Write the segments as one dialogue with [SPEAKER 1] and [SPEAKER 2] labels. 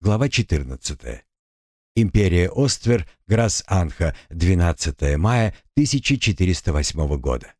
[SPEAKER 1] Глава 14. Империя Оствер, Грас-Анха, 12 мая 1408 года.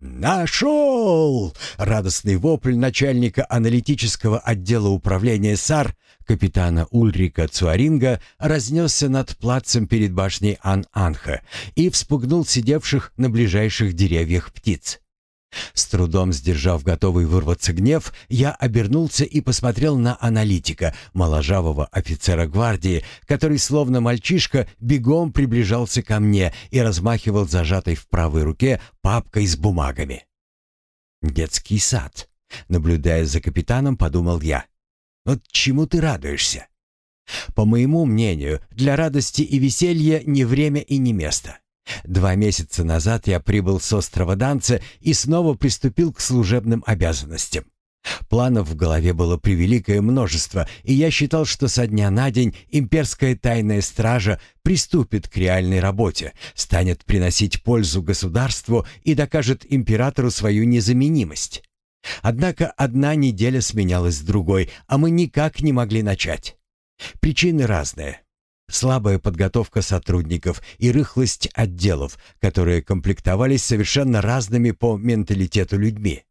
[SPEAKER 1] «Нашел!» — радостный вопль начальника аналитического отдела управления САР, капитана Ульрика Цуаринга, разнесся над плацем перед башней Ан-Анха и вспугнул сидевших на ближайших деревьях птиц. С трудом сдержав готовый вырваться гнев, я обернулся и посмотрел на аналитика, моложавого офицера гвардии, который словно мальчишка бегом приближался ко мне и размахивал зажатой в правой руке папкой с бумагами. «Детский сад», — наблюдая за капитаном, подумал я. «Вот чему ты радуешься?» По моему мнению, для радости и веселья не время и не место. Два месяца назад я прибыл с острова Данца и снова приступил к служебным обязанностям. Планов в голове было превеликое множество, и я считал, что со дня на день имперская тайная стража приступит к реальной работе, станет приносить пользу государству и докажет императору свою незаменимость. Однако одна неделя сменялась другой, а мы никак не могли начать. Причины разные. Слабая подготовка сотрудников и рыхлость отделов, которые комплектовались совершенно разными по менталитету людьми.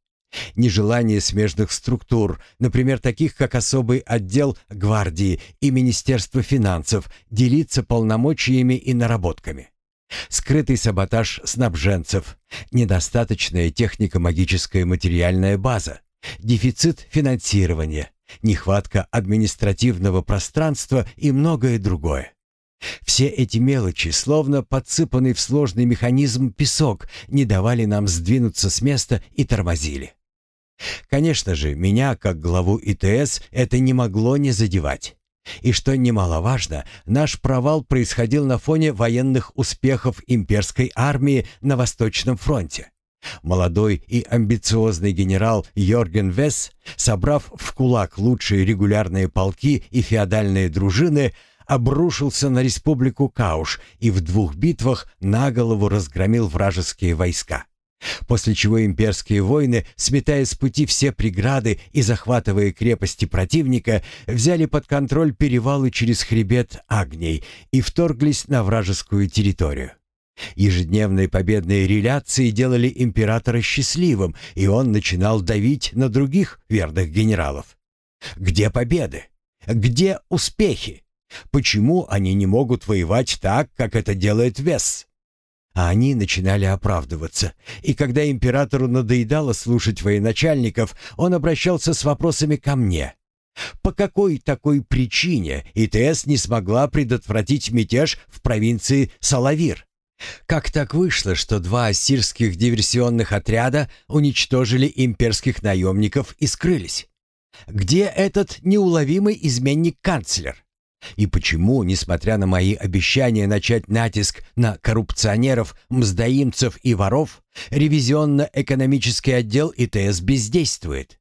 [SPEAKER 1] Нежелание смежных структур, например, таких как особый отдел гвардии и Министерство финансов, делиться полномочиями и наработками. Скрытый саботаж снабженцев, недостаточная технико-магическая материальная база, дефицит финансирования, нехватка административного пространства и многое другое. Все эти мелочи, словно подсыпанный в сложный механизм песок, не давали нам сдвинуться с места и тормозили. Конечно же, меня, как главу ИТС, это не могло не задевать. И что немаловажно, наш провал происходил на фоне военных успехов имперской армии на Восточном фронте. Молодой и амбициозный генерал Йорген Весс, собрав в кулак лучшие регулярные полки и феодальные дружины, обрушился на республику Кауш и в двух битвах на голову разгромил вражеские войска. После чего имперские войны, сметая с пути все преграды и захватывая крепости противника, взяли под контроль перевалы через хребет Агней и вторглись на вражескую территорию. Ежедневные победные реляции делали императора счастливым, и он начинал давить на других верных генералов. Где победы? Где успехи? Почему они не могут воевать так, как это делает Вес? А они начинали оправдываться. И когда императору надоедало слушать военачальников, он обращался с вопросами ко мне. По какой такой причине ИТС не смогла предотвратить мятеж в провинции Салавир? Как так вышло, что два ассирских диверсионных отряда уничтожили имперских наемников и скрылись? Где этот неуловимый изменник-канцлер? И почему, несмотря на мои обещания начать натиск на коррупционеров, мздоимцев и воров, ревизионно-экономический отдел ИТС бездействует?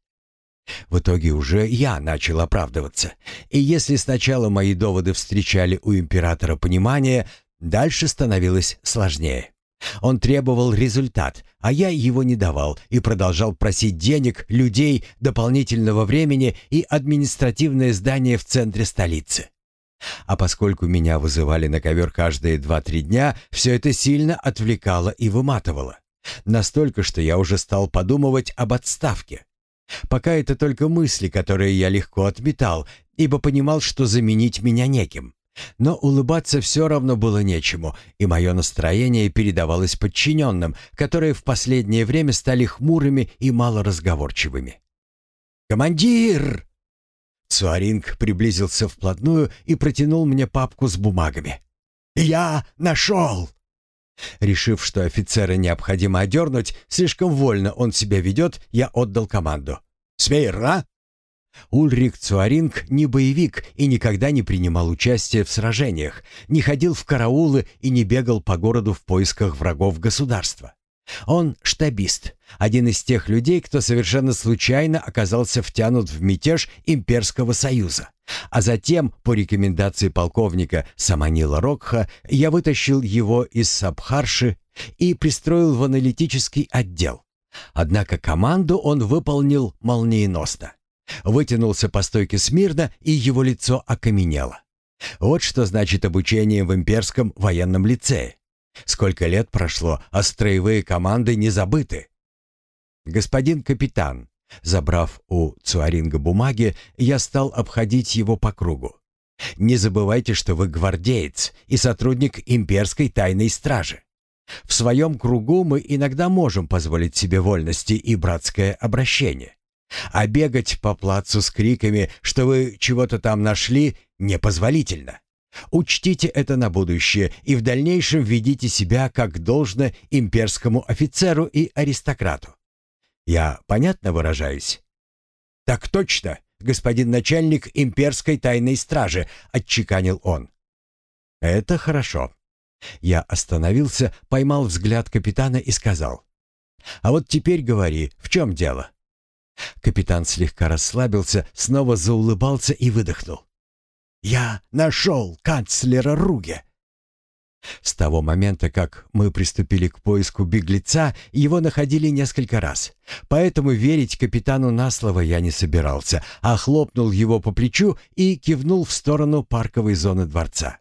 [SPEAKER 1] В итоге уже я начал оправдываться. И если сначала мои доводы встречали у императора понимание, дальше становилось сложнее. Он требовал результат, а я его не давал и продолжал просить денег, людей, дополнительного времени и административное здание в центре столицы. А поскольку меня вызывали на ковер каждые два-три дня, все это сильно отвлекало и выматывало. Настолько, что я уже стал подумывать об отставке. Пока это только мысли, которые я легко отметал, ибо понимал, что заменить меня неким. Но улыбаться все равно было нечему, и мое настроение передавалось подчиненным, которые в последнее время стали хмурыми и малоразговорчивыми. «Командир!» Цуаринг приблизился вплотную и протянул мне папку с бумагами. «Я нашел!» Решив, что офицера необходимо одернуть, слишком вольно он себя ведет, я отдал команду. «Свейра!» Ульрик Цуаринг не боевик и никогда не принимал участия в сражениях, не ходил в караулы и не бегал по городу в поисках врагов государства. Он штабист, один из тех людей, кто совершенно случайно оказался втянут в мятеж Имперского Союза. А затем, по рекомендации полковника Саманила Рокха, я вытащил его из Сабхарши и пристроил в аналитический отдел. Однако команду он выполнил молниеносно. Вытянулся по стойке смирно, и его лицо окаменело. Вот что значит обучение в имперском военном лицее. Сколько лет прошло, а строевые команды не забыты. Господин капитан, забрав у Цуаринга бумаги, я стал обходить его по кругу. Не забывайте, что вы гвардеец и сотрудник имперской тайной стражи. В своем кругу мы иногда можем позволить себе вольности и братское обращение. А бегать по плацу с криками, что вы чего-то там нашли, непозволительно. Учтите это на будущее и в дальнейшем ведите себя как должно имперскому офицеру и аристократу. Я понятно выражаюсь? Так точно, господин начальник имперской тайной стражи, отчеканил он. Это хорошо. Я остановился, поймал взгляд капитана и сказал. А вот теперь говори, в чем дело? Капитан слегка расслабился, снова заулыбался и выдохнул. «Я нашел канцлера Руге!» С того момента, как мы приступили к поиску беглеца, его находили несколько раз. Поэтому верить капитану на слово я не собирался, а хлопнул его по плечу и кивнул в сторону парковой зоны дворца.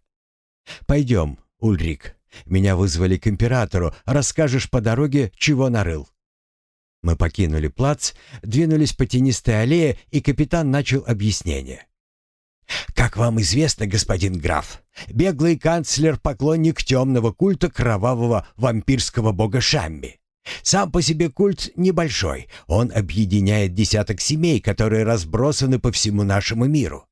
[SPEAKER 1] «Пойдем, Ульрик. Меня вызвали к императору. Расскажешь по дороге, чего нарыл». Мы покинули плац, двинулись по тенистой аллее, и капитан начал объяснение. «Как вам известно, господин граф, беглый канцлер — поклонник темного культа кровавого вампирского бога Шамми. Сам по себе культ небольшой, он объединяет десяток семей, которые разбросаны по всему нашему миру.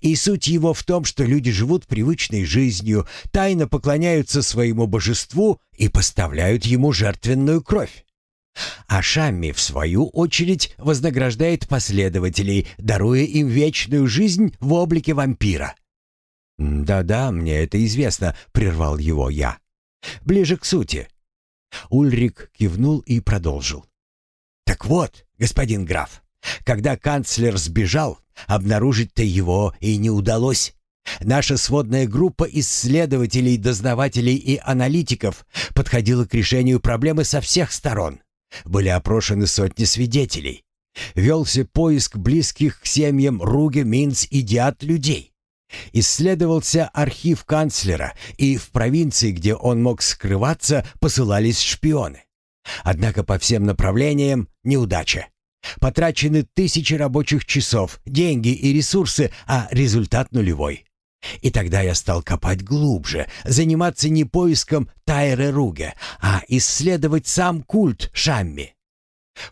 [SPEAKER 1] И суть его в том, что люди живут привычной жизнью, тайно поклоняются своему божеству и поставляют ему жертвенную кровь. А Шамми, в свою очередь, вознаграждает последователей, даруя им вечную жизнь в облике вампира. «Да-да, мне это известно», — прервал его я. «Ближе к сути». Ульрик кивнул и продолжил. «Так вот, господин граф, когда канцлер сбежал, обнаружить-то его и не удалось. Наша сводная группа исследователей, дознавателей и аналитиков подходила к решению проблемы со всех сторон. Были опрошены сотни свидетелей. Велся поиск близких к семьям Руге, Минц и Диат людей. Исследовался архив канцлера, и в провинции, где он мог скрываться, посылались шпионы. Однако по всем направлениям неудача. Потрачены тысячи рабочих часов, деньги и ресурсы, а результат нулевой. И тогда я стал копать глубже, заниматься не поиском Тайры Руге, а исследовать сам культ Шамми.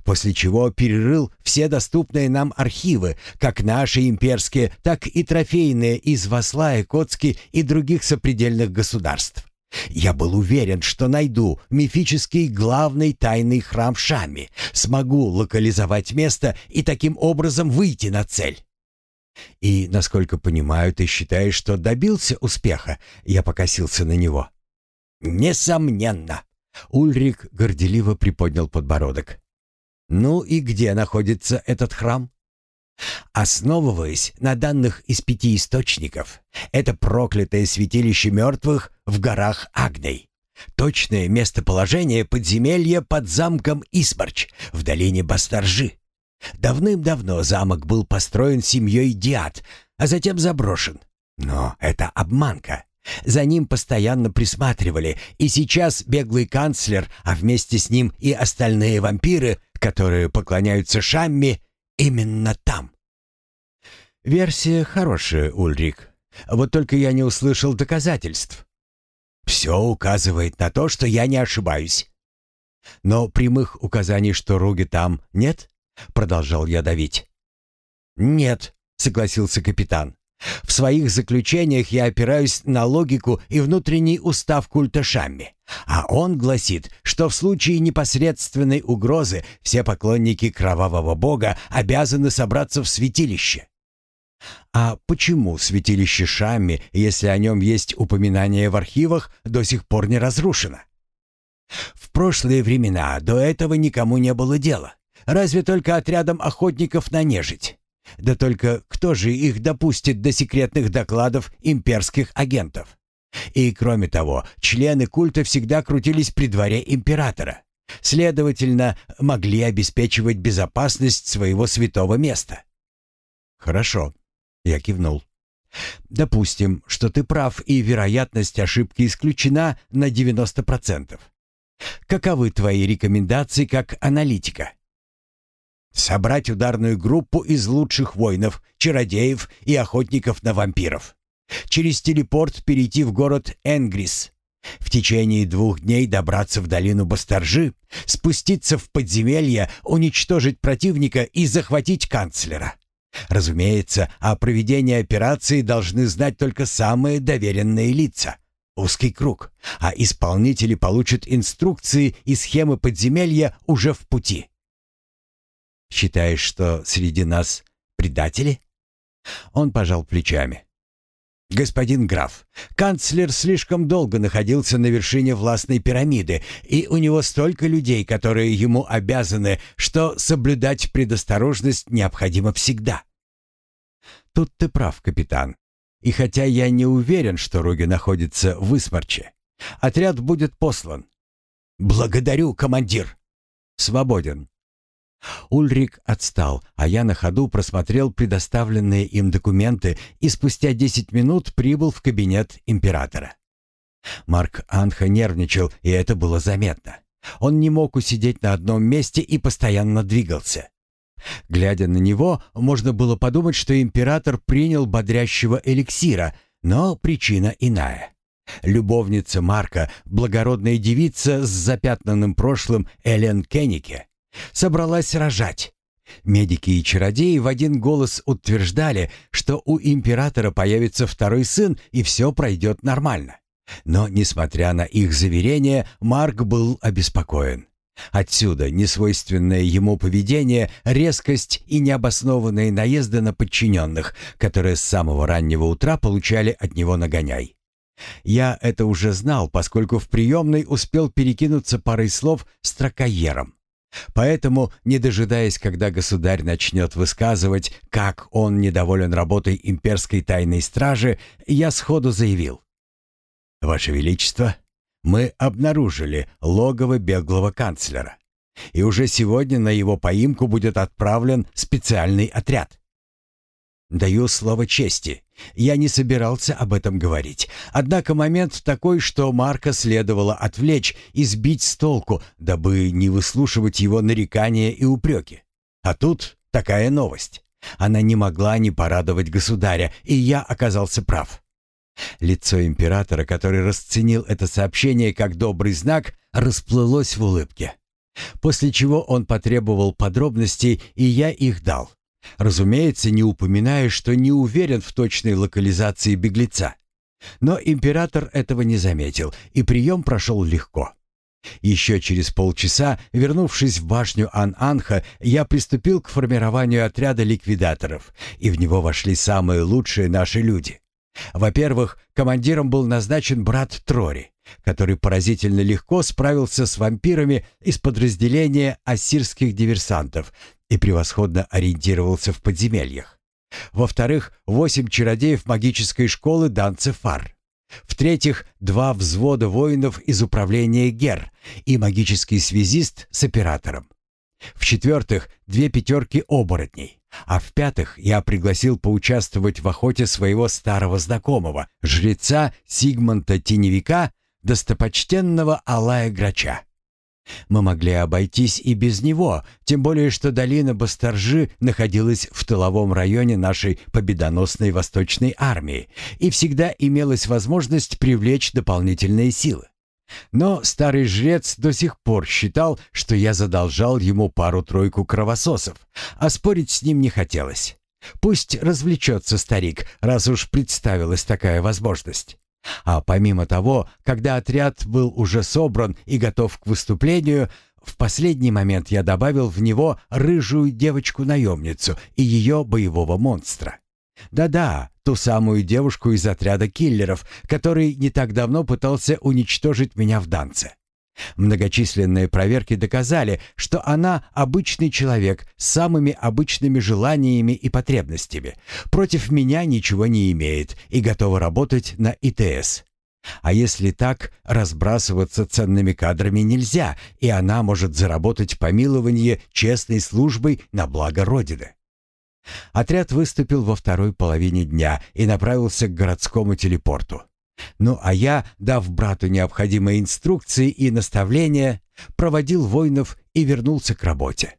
[SPEAKER 1] После чего перерыл все доступные нам архивы, как наши имперские, так и трофейные из Васлая, Коцки и других сопредельных государств. Я был уверен, что найду мифический главный тайный храм Шами, смогу локализовать место и таким образом выйти на цель. И, насколько понимаю, ты считаешь, что добился успеха? Я покосился на него. Несомненно. Ульрик горделиво приподнял подбородок. Ну и где находится этот храм? Основываясь на данных из пяти источников, это проклятое святилище мертвых в горах Агней. Точное местоположение подземелья под замком Исмарч в долине Бастаржи. Давным-давно замок был построен семьей Диат, а затем заброшен. Но это обманка. За ним постоянно присматривали, и сейчас беглый канцлер, а вместе с ним и остальные вампиры, которые поклоняются Шамми, именно там. Версия хорошая, Ульрик. Вот только я не услышал доказательств. Все указывает на то, что я не ошибаюсь. Но прямых указаний, что Руги там, нет? Продолжал я давить. Нет, согласился капитан. В своих заключениях я опираюсь на логику и внутренний устав культа Шамми. А он гласит, что в случае непосредственной угрозы все поклонники кровавого бога обязаны собраться в святилище. А почему святилище Шамми, если о нем есть упоминание в архивах, до сих пор не разрушено? В прошлые времена до этого никому не было дела. Разве только отрядом охотников на нежить. Да только кто же их допустит до секретных докладов имперских агентов? И кроме того, члены культа всегда крутились при дворе императора. Следовательно, могли обеспечивать безопасность своего святого места. Хорошо. Я кивнул. Допустим, что ты прав, и вероятность ошибки исключена на 90%. Каковы твои рекомендации как аналитика? Собрать ударную группу из лучших воинов, чародеев и охотников на вампиров. Через телепорт перейти в город Энгрис. В течение двух дней добраться в долину Басторжи, спуститься в подземелье, уничтожить противника и захватить канцлера. Разумеется, о проведении операции должны знать только самые доверенные лица. Узкий круг, а исполнители получат инструкции и схемы подземелья уже в пути. Считаешь, что среди нас предатели? Он пожал плечами. «Господин граф, канцлер слишком долго находился на вершине властной пирамиды, и у него столько людей, которые ему обязаны, что соблюдать предосторожность необходимо всегда». «Тут ты прав, капитан. И хотя я не уверен, что Руги находится в Исмарче, отряд будет послан». «Благодарю, командир». «Свободен». Ульрик отстал, а я на ходу просмотрел предоставленные им документы и спустя 10 минут прибыл в кабинет императора. Марк Анха нервничал, и это было заметно. Он не мог усидеть на одном месте и постоянно двигался. Глядя на него, можно было подумать, что император принял бодрящего эликсира, но причина иная. Любовница Марка, благородная девица с запятнанным прошлым Элен Кеннике, собралась рожать. Медики и чародеи в один голос утверждали, что у императора появится второй сын и все пройдет нормально. Но, несмотря на их заверения, Марк был обеспокоен. Отсюда несвойственное ему поведение, резкость и необоснованные наезды на подчиненных, которые с самого раннего утра получали от него нагоняй. Я это уже знал, поскольку в приемной успел перекинуться парой слов с тракоером. Поэтому, не дожидаясь, когда государь начнет высказывать, как он недоволен работой имперской тайной стражи, я сходу заявил. «Ваше Величество, мы обнаружили логово беглого канцлера, и уже сегодня на его поимку будет отправлен специальный отряд. Даю слово чести. Я не собирался об этом говорить. Однако момент такой, что Марка следовало отвлечь и сбить с толку, дабы не выслушивать его нарекания и упреки. А тут такая новость. Она не могла не порадовать государя, и я оказался прав. Лицо императора, который расценил это сообщение как добрый знак, расплылось в улыбке. После чего он потребовал подробностей, и я их дал. Разумеется, не упоминая, что не уверен в точной локализации беглеца. Но император этого не заметил, и прием прошел легко. Еще через полчаса, вернувшись в башню Ан-Анха, я приступил к формированию отряда ликвидаторов, и в него вошли самые лучшие наши люди. Во-первых, командиром был назначен брат Трори, который поразительно легко справился с вампирами из подразделения ассирских диверсантов и превосходно ориентировался в подземельях. Во-вторых, восемь чародеев магической школы Данцефар. В-третьих, два взвода воинов из управления ГЕР и магический связист с оператором. В-четвертых, две пятерки оборотней. А в-пятых, я пригласил поучаствовать в охоте своего старого знакомого, жреца Сигмонта Теневика, достопочтенного Алая Грача. Мы могли обойтись и без него, тем более что долина Басторжи находилась в тыловом районе нашей победоносной Восточной армии, и всегда имелась возможность привлечь дополнительные силы. Но старый жрец до сих пор считал, что я задолжал ему пару-тройку кровососов, а спорить с ним не хотелось. Пусть развлечется старик, раз уж представилась такая возможность. А помимо того, когда отряд был уже собран и готов к выступлению, в последний момент я добавил в него рыжую девочку-наемницу и ее боевого монстра. Да-да, ту самую девушку из отряда киллеров, который не так давно пытался уничтожить меня в Данце. Многочисленные проверки доказали, что она обычный человек с самыми обычными желаниями и потребностями. Против меня ничего не имеет и готова работать на ИТС. А если так, разбрасываться ценными кадрами нельзя, и она может заработать помилование честной службой на благо Родины. Отряд выступил во второй половине дня и направился к городскому телепорту. Ну а я, дав брату необходимые инструкции и наставления, проводил воинов и вернулся к работе.